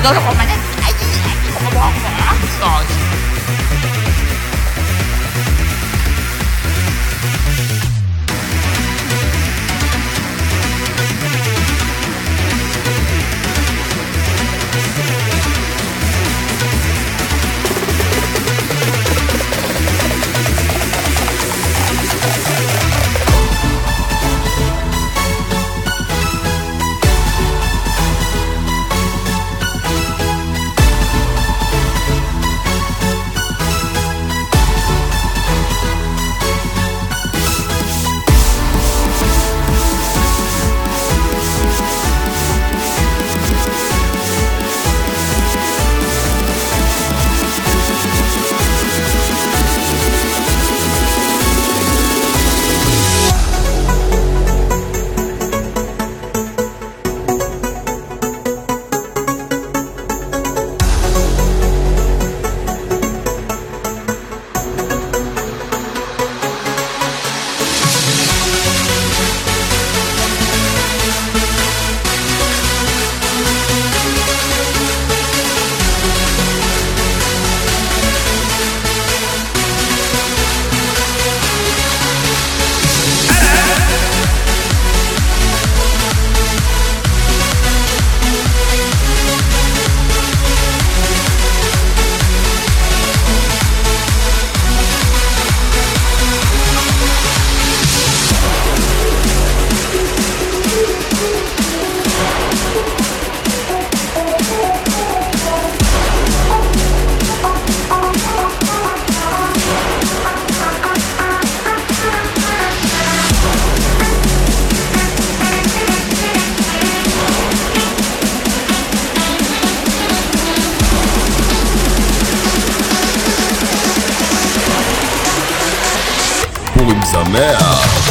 这都是我们的才艺你不着我操 פורים שמח.